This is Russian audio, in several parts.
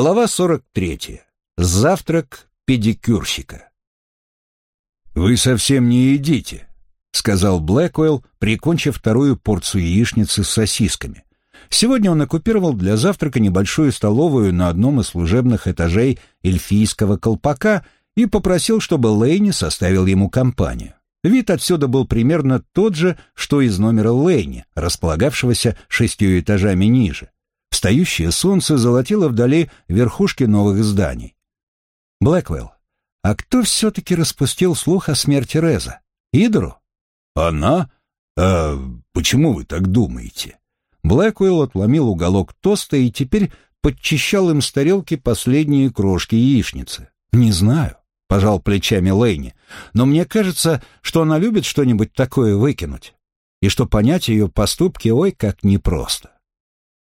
Глава 43. Завтрак педикюрщика. «Вы совсем не едите», — сказал Блэквелл, прикончив вторую порцию яичницы с сосисками. Сегодня он оккупировал для завтрака небольшую столовую на одном из служебных этажей эльфийского колпака и попросил, чтобы Лейни составил ему компанию. Вид отсюда был примерно тот же, что из номера Лейни, располагавшегося шестью этажами ниже. Встающее солнце золотило вдали верхушки новых зданий. Блэквелл, а кто все-таки распустил слух о смерти Реза? Идору? Она? А почему вы так думаете? Блэквелл отломил уголок тоста и теперь подчищал им с тарелки последние крошки яичницы. Не знаю, пожал плечами Лейни, но мне кажется, что она любит что-нибудь такое выкинуть, и что понять ее поступки ой как непросто.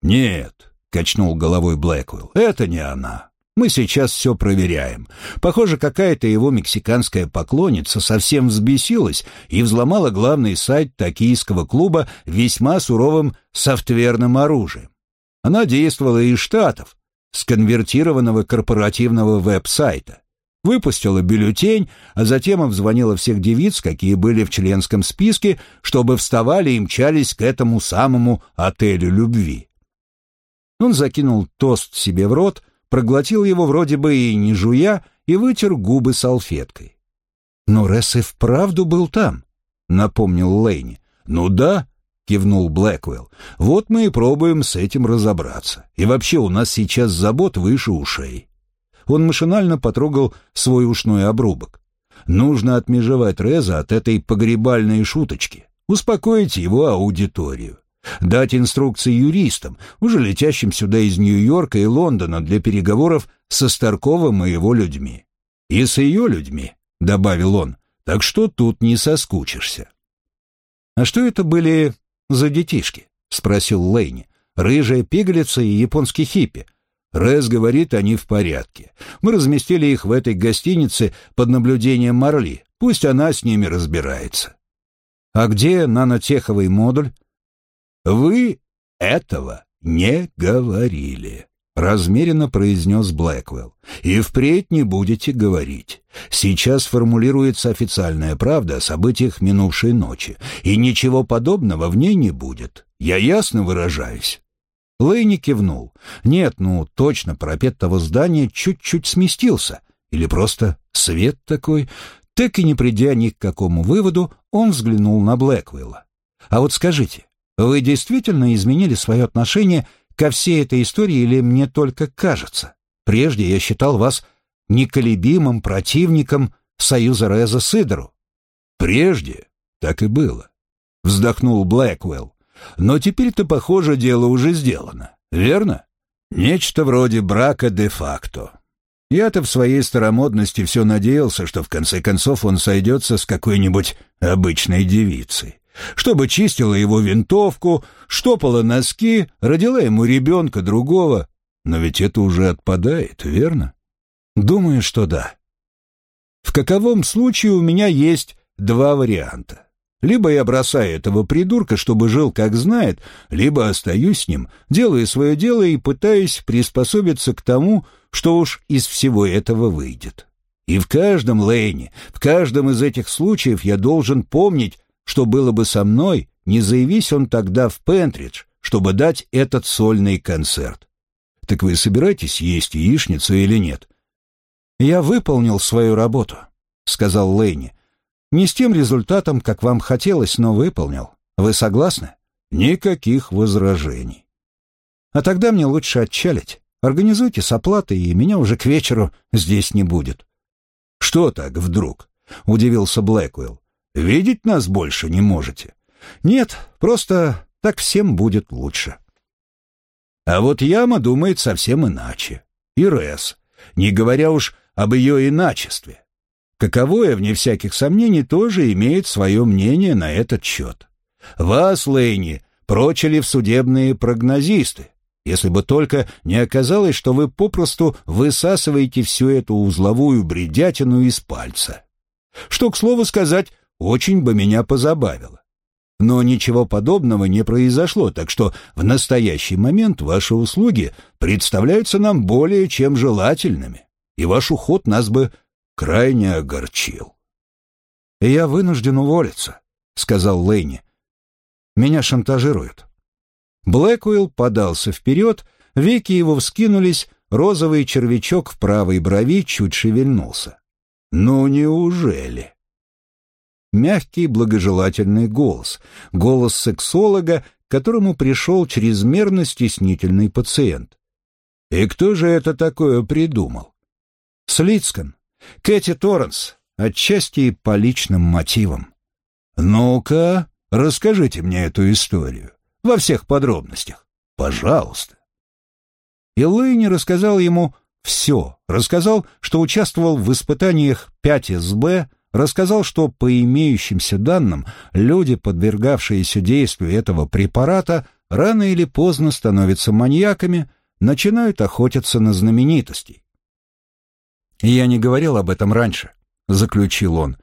«Нет», — качнул головой Блэквилл, — «это не она. Мы сейчас все проверяем. Похоже, какая-то его мексиканская поклонница совсем взбесилась и взломала главный сайт токийского клуба весьма суровым софтверным оружием. Она действовала из Штатов, с конвертированного корпоративного веб-сайта. Выпустила бюллетень, а затем обзвонила всех девиц, какие были в членском списке, чтобы вставали и мчались к этому самому отелю любви. Он закинул тост себе в рот, проглотил его вроде бы и не жуя, и вытер губы салфеткой. «Но Ресс и вправду был там», — напомнил Лейни. «Ну да», — кивнул Блэквелл. «Вот мы и пробуем с этим разобраться. И вообще у нас сейчас забот выше ушей». Он машинально потрогал свой ушной обрубок. «Нужно отмежевать Реза от этой погребальной шуточки, успокоить его аудиторию дать инструкции юристам, уже летящим сюда из Нью-Йорка и Лондона для переговоров со Старковым и его людьми. И с ее людьми, — добавил он, — так что тут не соскучишься. «А что это были за детишки?» — спросил Лейни. «Рыжая пигалица и японский хиппи». Рэс говорит, они в порядке. Мы разместили их в этой гостинице под наблюдением Марли. Пусть она с ними разбирается. А где нанотеховый модуль? «Вы этого не говорили», — размеренно произнес Блэквелл. «И впредь не будете говорить. Сейчас формулируется официальная правда о событиях минувшей ночи, и ничего подобного в ней не будет. Я ясно выражаюсь». Лэйни кивнул. «Нет, ну, точно, парапет того здания чуть-чуть сместился. Или просто свет такой». Так и не придя ни к какому выводу, он взглянул на Блэквелла. «А вот скажите, вы действительно изменили свое отношение ко всей этой истории или мне только кажется? Прежде я считал вас неколебимым противником союза Реза с Идору. Прежде так и было, вздохнул Блэквелл. Но теперь-то, похоже, дело уже сделано, верно? Нечто вроде брака де-факто. Я-то в своей старомодности все надеялся, что в конце концов он сойдется с какой-нибудь обычной девицей чтобы чистила его винтовку, штопала носки, родила ему ребенка другого. Но ведь это уже отпадает, верно? Думаю, что да. В каковом случае у меня есть два варианта. Либо я бросаю этого придурка, чтобы жил как знает, либо остаюсь с ним, делаю свое дело и пытаюсь приспособиться к тому, что уж из всего этого выйдет. И в каждом лейне, в каждом из этих случаев я должен помнить, что было бы со мной, не заявись он тогда в Пентридж, чтобы дать этот сольный концерт. Так вы собираетесь есть яичницу или нет? Я выполнил свою работу, сказал Лэйни. Не с тем результатом, как вам хотелось, но выполнил. Вы согласны? Никаких возражений. А тогда мне лучше отчалить. Организуйте с оплатой, и меня уже к вечеру здесь не будет. Что так вдруг? Удивился Блэквилл. Видеть нас больше не можете? Нет, просто так всем будет лучше. А вот Яма думает совсем иначе. И Рес, не говоря уж об ее иначестве. Каковое, вне всяких сомнений, тоже имеет свое мнение на этот счет. Вас, Лейни, прочили в судебные прогнозисты, если бы только не оказалось, что вы попросту высасываете всю эту узловую бредятину из пальца. Что, к слову сказать, очень бы меня позабавило. но ничего подобного не произошло, так что в настоящий момент ваши услуги представляются нам более чем желательными, и ваш уход нас бы крайне огорчил. «Я вынужден уволиться», — сказал Лэйни. «Меня шантажируют». Блэкуэлл подался вперед, веки его вскинулись, розовый червячок в правой брови чуть шевельнулся. «Ну неужели?» Мягкий, благожелательный голос, голос сексолога, к которому пришел чрезмерно стеснительный пациент. «И кто же это такое придумал?» «Слицкан. Кэти Торренс. Отчасти по личным мотивам». «Ну-ка, расскажите мне эту историю. Во всех подробностях. Пожалуйста». И Лэйни рассказал ему все. Рассказал, что участвовал в испытаниях 5СБ, рассказал, что по имеющимся данным люди, подвергавшиеся действию этого препарата, рано или поздно становятся маньяками, начинают охотиться на знаменитостей. «Я не говорил об этом раньше», — заключил он,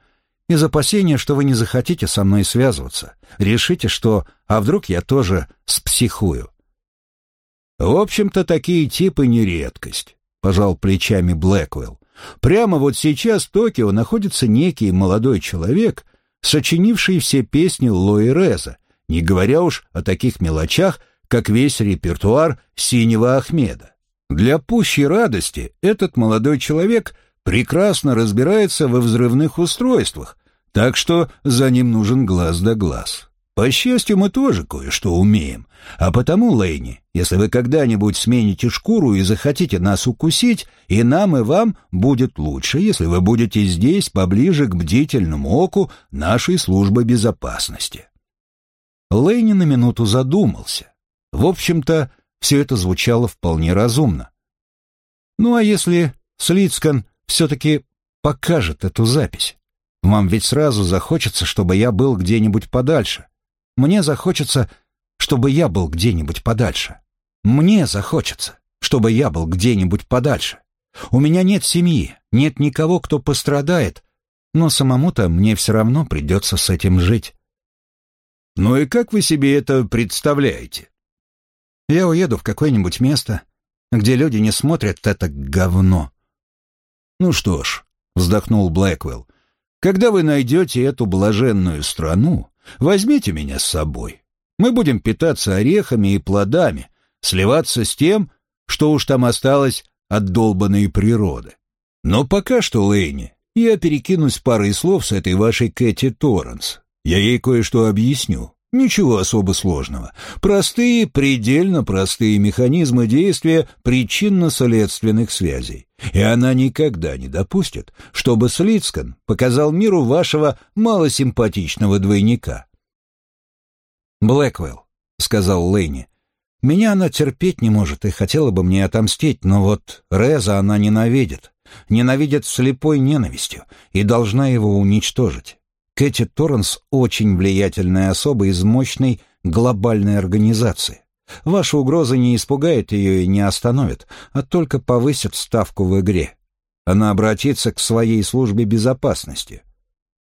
«из опасения, что вы не захотите со мной связываться. Решите, что, а вдруг я тоже спсихую. В общем-то, такие типы не редкость, пожал плечами Блэквелл. Прямо вот сейчас в Токио находится некий молодой человек, сочинивший все песни Лои Реза, не говоря уж о таких мелочах, как весь репертуар «Синего Ахмеда». Для пущей радости этот молодой человек прекрасно разбирается во взрывных устройствах, так что за ним нужен глаз да глаз. По счастью, мы тоже кое-что умеем. А потому, Лейни, если вы когда-нибудь смените шкуру и захотите нас укусить, и нам, и вам будет лучше, если вы будете здесь, поближе к бдительному оку нашей службы безопасности». Лейни на минуту задумался. В общем-то, все это звучало вполне разумно. «Ну а если Слицкан все-таки покажет эту запись? Вам ведь сразу захочется, чтобы я был где-нибудь подальше. Мне захочется, чтобы я был где-нибудь подальше. Мне захочется, чтобы я был где-нибудь подальше. У меня нет семьи, нет никого, кто пострадает, но самому-то мне все равно придется с этим жить. Ну и как вы себе это представляете? Я уеду в какое-нибудь место, где люди не смотрят это говно. Ну что ж, вздохнул Блэквелл, когда вы найдете эту блаженную страну, Возьмите меня с собой. Мы будем питаться орехами и плодами, сливаться с тем, что уж там осталось от долбанной природы. Но пока что, Лэйни, я перекинусь парой слов с этой вашей Кэти Торренс. Я ей кое-что объясню. Ничего особо сложного. Простые, предельно простые механизмы действия причинно-следственных связей. И она никогда не допустит, чтобы Слицкан показал миру вашего малосимпатичного двойника. «Блэквелл», — сказал Лэйни, — «меня она терпеть не может и хотела бы мне отомстить, но вот Реза она ненавидит, ненавидит слепой ненавистью и должна его уничтожить. Кэти Торренс очень влиятельная особа из мощной глобальной организации. Ваша угроза не испугает ее и не остановит, а только повысит ставку в игре. Она обратится к своей службе безопасности.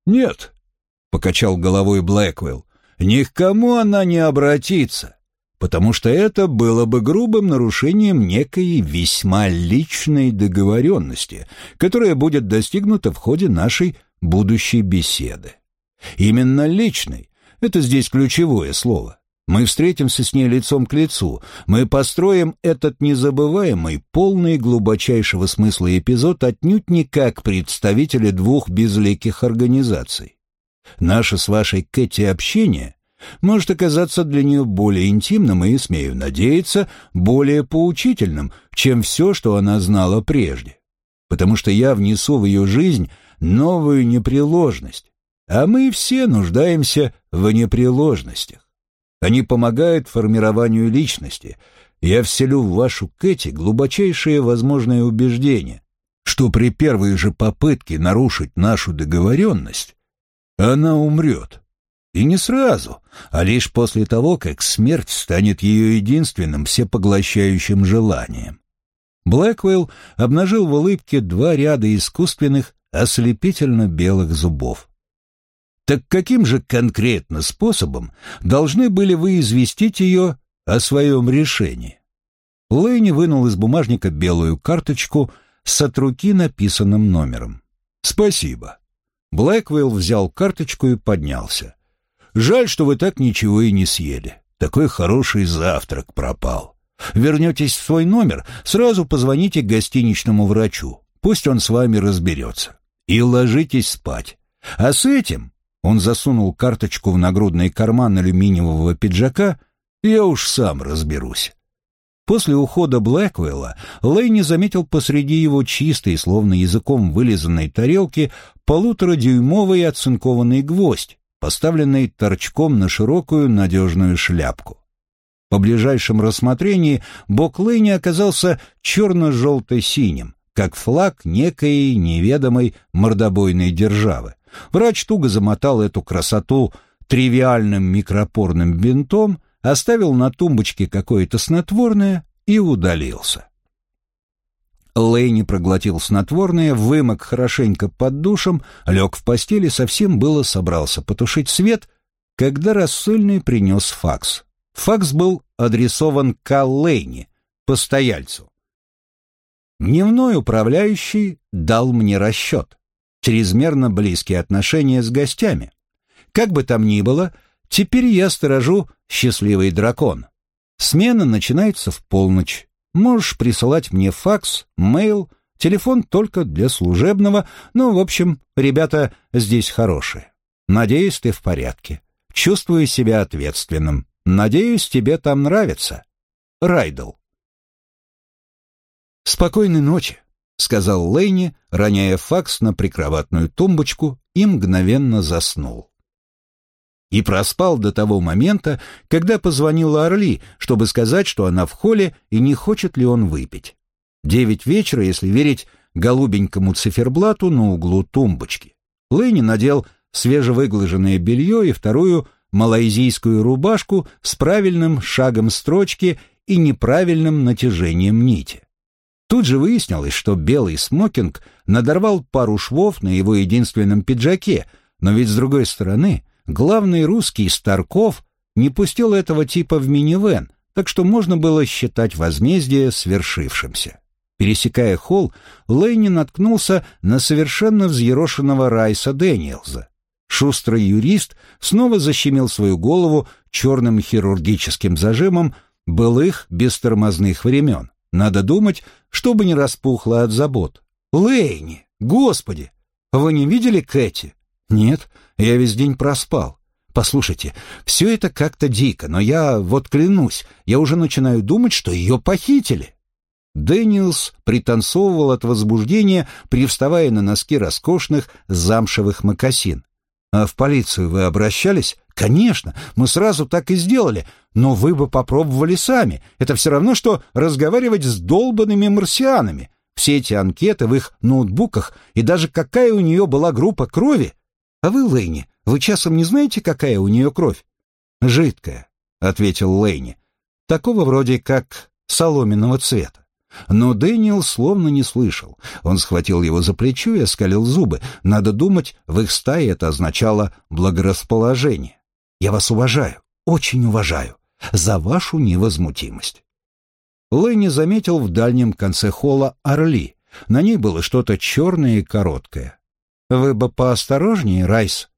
«Нет», — покачал головой Блэквелл, — «ни к кому она не обратится, потому что это было бы грубым нарушением некой весьма личной договоренности, которая будет достигнута в ходе нашей будущей беседы. Именно личной — это здесь ключевое слово. Мы встретимся с ней лицом к лицу. Мы построим этот незабываемый, полный глубочайшего смысла эпизод отнюдь не как представители двух безликих организаций. Наше с вашей Кэти общение может оказаться для нее более интимным и, смею надеяться, более поучительным, чем все, что она знала прежде. Потому что я внесу в ее жизнь новую непреложность, а мы все нуждаемся в непреложностях. Они помогают формированию личности. Я вселю в вашу Кэти глубочайшее возможное убеждение, что при первой же попытке нарушить нашу договоренность она умрет. И не сразу, а лишь после того, как смерть станет ее единственным всепоглощающим желанием. Блэквелл обнажил в улыбке два ряда искусственных, ослепительно белых зубов. Так каким же конкретно способом должны были вы известить ее о своем решении? Лэйни вынул из бумажника белую карточку с от руки написанным номером. «Спасибо». Блэквелл взял карточку и поднялся. «Жаль, что вы так ничего и не съели. Такой хороший завтрак пропал. Вернетесь в свой номер, сразу позвоните гостиничному врачу. Пусть он с вами разберется. И ложитесь спать. А с этим он засунул карточку в нагрудный карман алюминиевого пиджака. «Я уж сам разберусь». После ухода Блэквелла Лэйни заметил посреди его чистой, словно языком вылизанной тарелки, полуторадюймовый оцинкованный гвоздь, поставленный торчком на широкую надежную шляпку. По ближайшем рассмотрении бок Лэйни оказался черно-желто-синим, как флаг некой неведомой мордобойной державы. Врач туго замотал эту красоту тривиальным микропорным бинтом, оставил на тумбочке какое-то снотворное и удалился. Лэйни проглотил снотворное, вымок хорошенько под душем, лег в постели, совсем было собрался потушить свет, когда рассыльный принес факс. Факс был адресован к Лэйни, постояльцу. Дневной управляющий дал мне расчет чрезмерно близкие отношения с гостями. Как бы там ни было, теперь я сторожу счастливый дракон. Смена начинается в полночь. Можешь присылать мне факс, мейл, телефон только для служебного, но, в общем, ребята здесь хорошие. Надеюсь, ты в порядке. Чувствую себя ответственным. Надеюсь, тебе там нравится. Райдл. Спокойной ночи сказал Лэйни, роняя факс на прикроватную тумбочку и мгновенно заснул. И проспал до того момента, когда позвонила Орли, чтобы сказать, что она в холле и не хочет ли он выпить. Девять вечера, если верить голубенькому циферблату на углу тумбочки. Лэйни надел свежевыглаженное белье и вторую малайзийскую рубашку с правильным шагом строчки и неправильным натяжением нити. Тут же выяснилось, что белый смокинг надорвал пару швов на его единственном пиджаке, но ведь с другой стороны, главный русский Старков не пустил этого типа в минивэн, так что можно было считать возмездие свершившимся. Пересекая холл, Лэйни наткнулся на совершенно взъерошенного Райса Дэниелза. Шустрый юрист снова защемил свою голову черным хирургическим зажимом былых бестормозных времен. Надо думать, чтобы не распухло от забот. Лейни, господи, вы не видели Кэти? Нет, я весь день проспал. Послушайте, все это как-то дико, но я, вот клянусь, я уже начинаю думать, что ее похитили. Дэниелс пританцовывал от возбуждения, привставая на носки роскошных замшевых мокасин. «А в полицию вы обращались?» «Конечно, мы сразу так и сделали, но вы бы попробовали сами. Это все равно, что разговаривать с долбанными марсианами. Все эти анкеты в их ноутбуках и даже какая у нее была группа крови. А вы, Лэйни, вы часом не знаете, какая у нее кровь?» «Жидкая», — ответил Лэйни. «Такого вроде как соломенного цвета». Но Дэниел словно не слышал. Он схватил его за плечо и оскалил зубы. Надо думать, в их стае это означало благорасположение. «Я вас уважаю, очень уважаю за вашу невозмутимость. Лэнни заметил в дальнем конце холла орли. На ней было что-то черное и короткое. «Вы бы поосторожнее, Райс».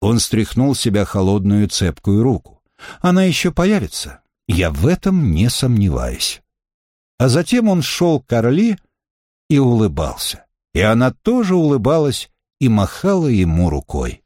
Он стряхнул себя холодную цепкую руку. «Она еще появится. Я в этом не сомневаюсь». А затем он шел к Орли и улыбался. И она тоже улыбалась и махала ему рукой.